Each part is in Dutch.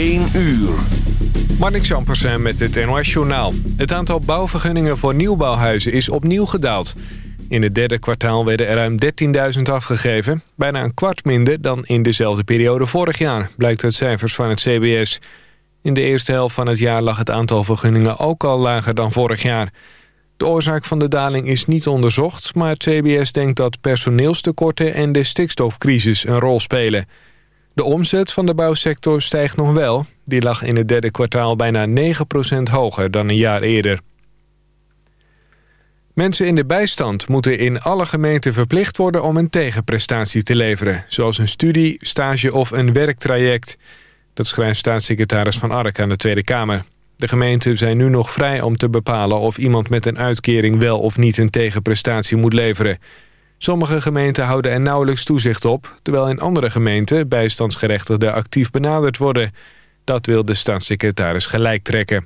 1 uur. Marnik Zampersen met het NOS Journaal. Het aantal bouwvergunningen voor nieuwbouwhuizen is opnieuw gedaald. In het derde kwartaal werden er ruim 13.000 afgegeven. Bijna een kwart minder dan in dezelfde periode vorig jaar... blijkt uit cijfers van het CBS. In de eerste helft van het jaar lag het aantal vergunningen ook al lager dan vorig jaar. De oorzaak van de daling is niet onderzocht... maar het CBS denkt dat personeelstekorten en de stikstofcrisis een rol spelen... De omzet van de bouwsector stijgt nog wel. Die lag in het derde kwartaal bijna 9% hoger dan een jaar eerder. Mensen in de bijstand moeten in alle gemeenten verplicht worden om een tegenprestatie te leveren. Zoals een studie, stage of een werktraject. Dat schrijft staatssecretaris Van Ark aan de Tweede Kamer. De gemeenten zijn nu nog vrij om te bepalen of iemand met een uitkering wel of niet een tegenprestatie moet leveren. Sommige gemeenten houden er nauwelijks toezicht op... terwijl in andere gemeenten bijstandsgerechtigden actief benaderd worden. Dat wil de staatssecretaris gelijk trekken.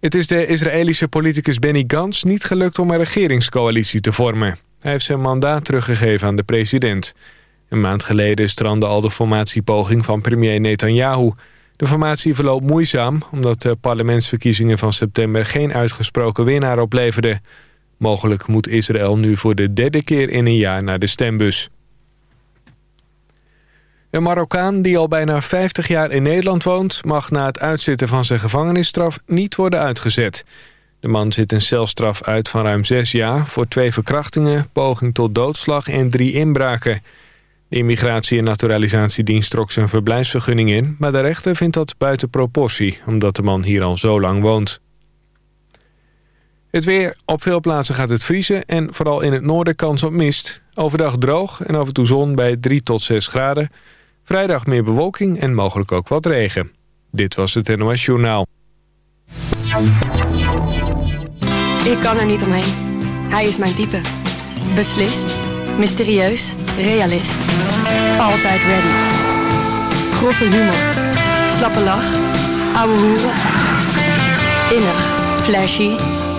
Het is de Israëlische politicus Benny Gantz niet gelukt om een regeringscoalitie te vormen. Hij heeft zijn mandaat teruggegeven aan de president. Een maand geleden strandde al de formatiepoging van premier Netanyahu. De formatie verloopt moeizaam omdat de parlementsverkiezingen van september geen uitgesproken winnaar opleverden... Mogelijk moet Israël nu voor de derde keer in een jaar naar de stembus. Een Marokkaan die al bijna 50 jaar in Nederland woont... mag na het uitzitten van zijn gevangenisstraf niet worden uitgezet. De man zit een celstraf uit van ruim zes jaar... voor twee verkrachtingen, poging tot doodslag en drie inbraken. De Immigratie- en Naturalisatiedienst trok zijn verblijfsvergunning in... maar de rechter vindt dat buiten proportie... omdat de man hier al zo lang woont. Het weer. Op veel plaatsen gaat het vriezen en vooral in het noorden kans op mist. Overdag droog en af en toe zon bij 3 tot 6 graden. Vrijdag meer bewolking en mogelijk ook wat regen. Dit was het NOS Journaal. Ik kan er niet omheen. Hij is mijn type. Beslist, mysterieus, realist. Altijd ready. Grove humor. Slappe lach. Ouwe hoeren. Innig, flashy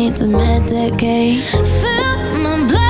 niet te metterken. Vul mijn.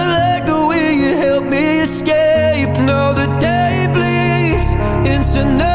listen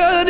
could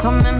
coming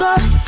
거.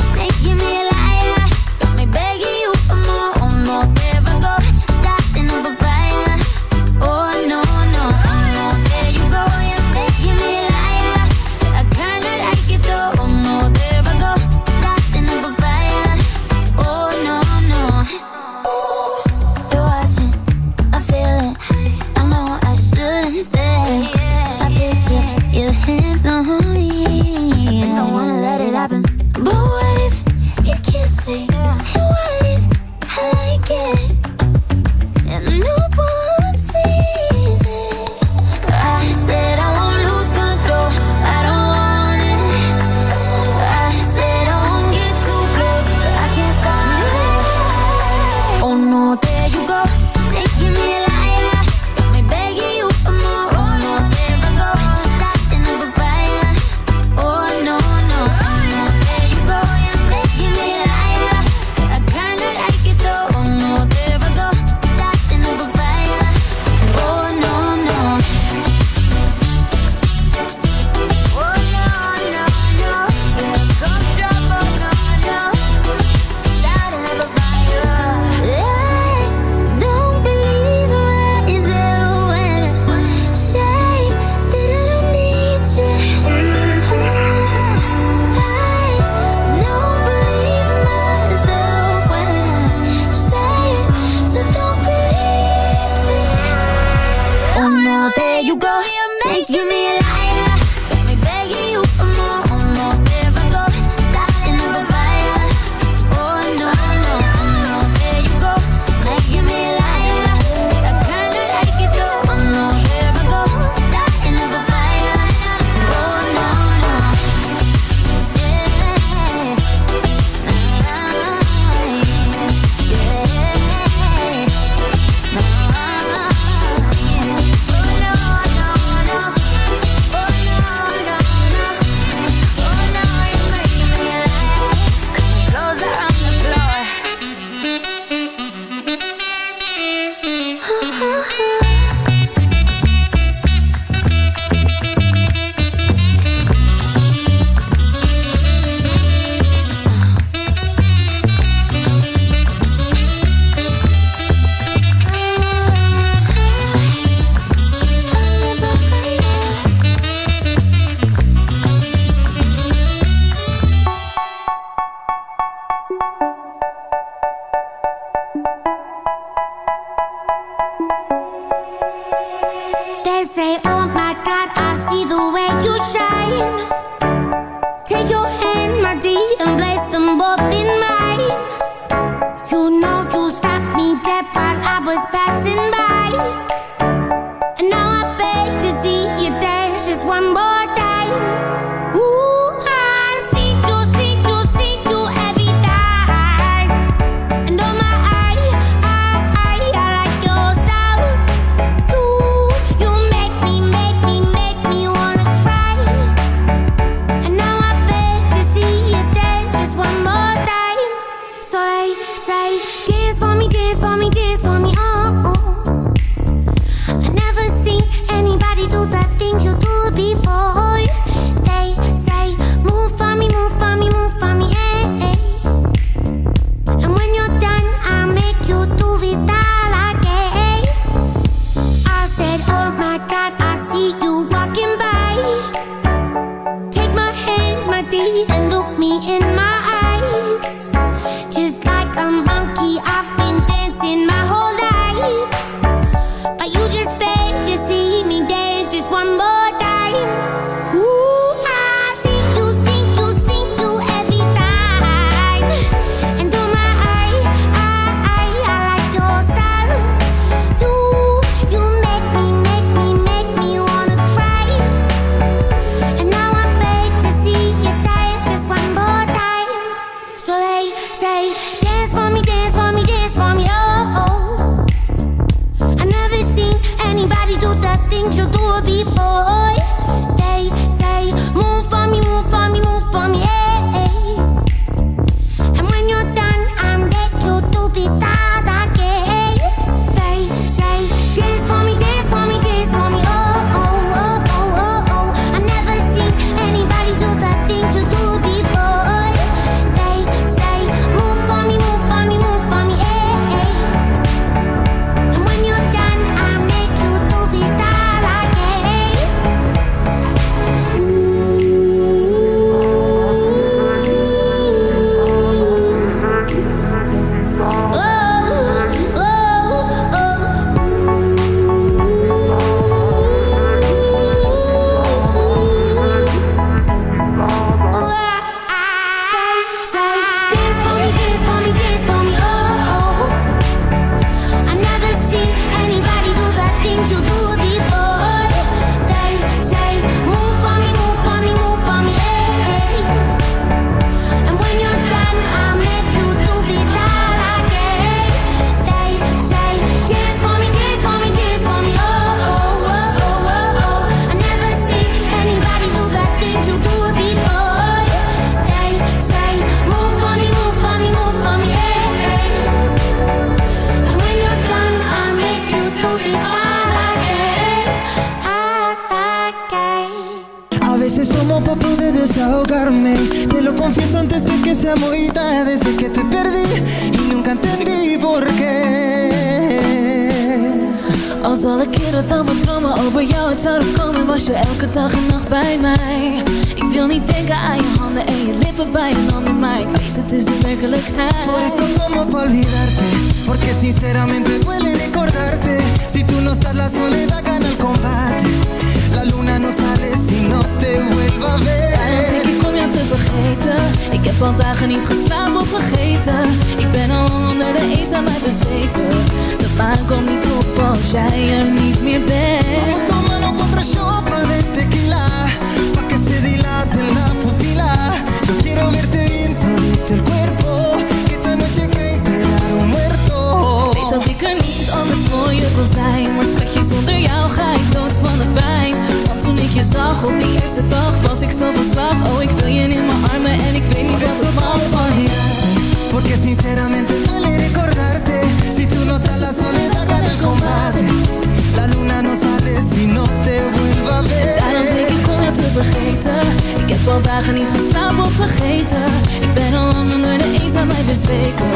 dagen niet geslapen of vergeten. Ik ben al lang onder de eenzaamheid bezweken.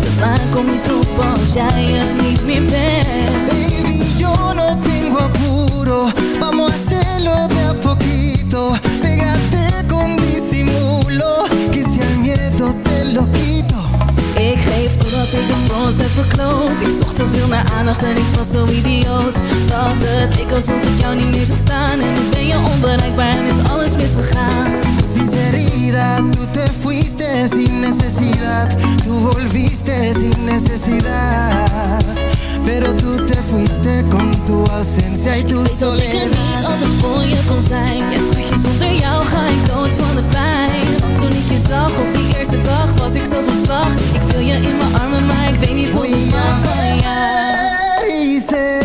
Dus waarom kom ik troep als jij er niet meer bent? Baby, yo no tengo apuro Vamos a hacerlo de a poquito. Pégate con disimulo. Que si al miedo te lo quito Geef totdat ik het voor ons heb verkloot. Ik zocht te veel naar aandacht en ik was zo idioot. Dat het ik alsof ik jou niet meer zou staan. En ik ben je onbereikbaar en is alles misgegaan. Sinceridad, tu te fuiste sin necesidad. Tu volviste sin necesidad. Pero tú te fuiste con tu ausencia y tu ik soledad Ik weet dat ik niet altijd voor je kon zijn. Ja schatje, zonder jou ga ik dood van de pijn toen ik je zag Op die eerste dag was ik zo van slag. Ik wil je in mijn armen, maar ik weet niet hoe je maakt. van je. Hice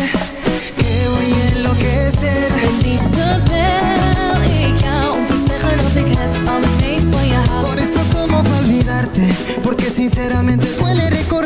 que voy a enloquecer? Het liefste bel ik jou om te zeggen dat ik het allermeest van je hou. Por eso como olvidarte, porque sinceramente duele recordar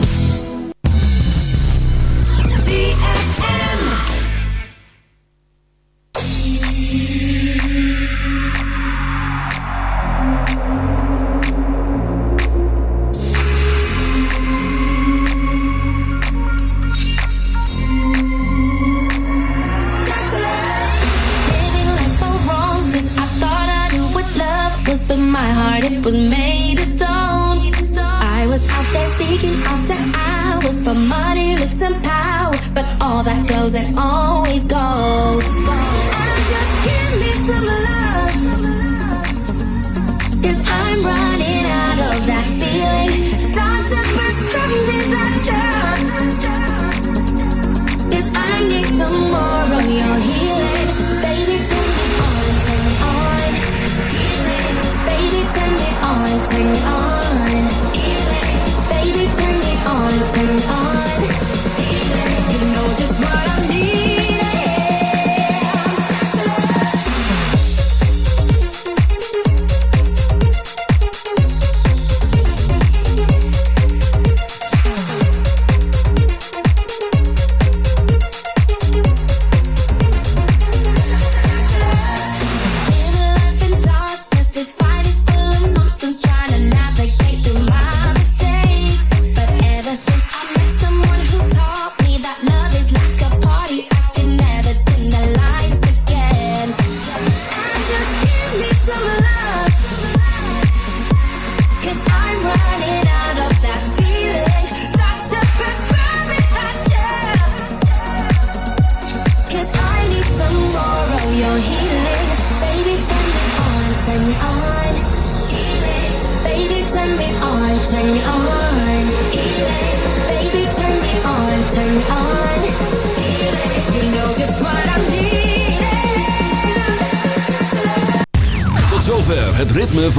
for money, looks, and power, but all that goes and always goes.